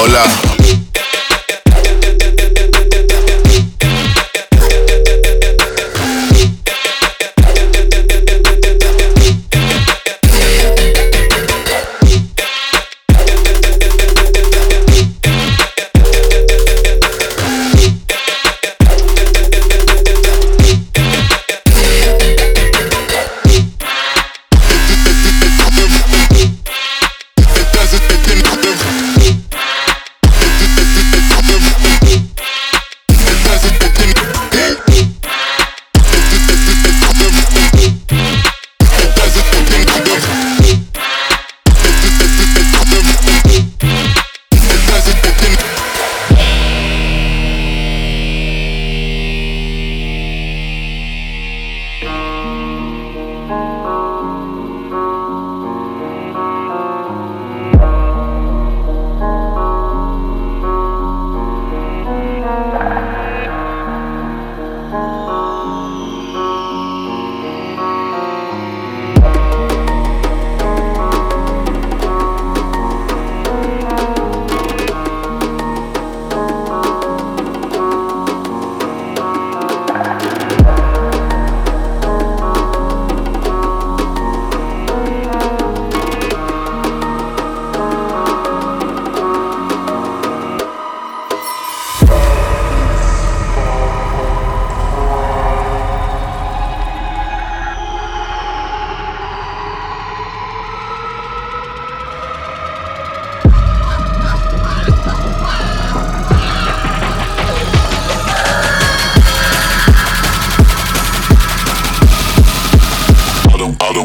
Hola.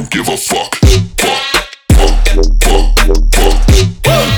don't give a fuck. Hey!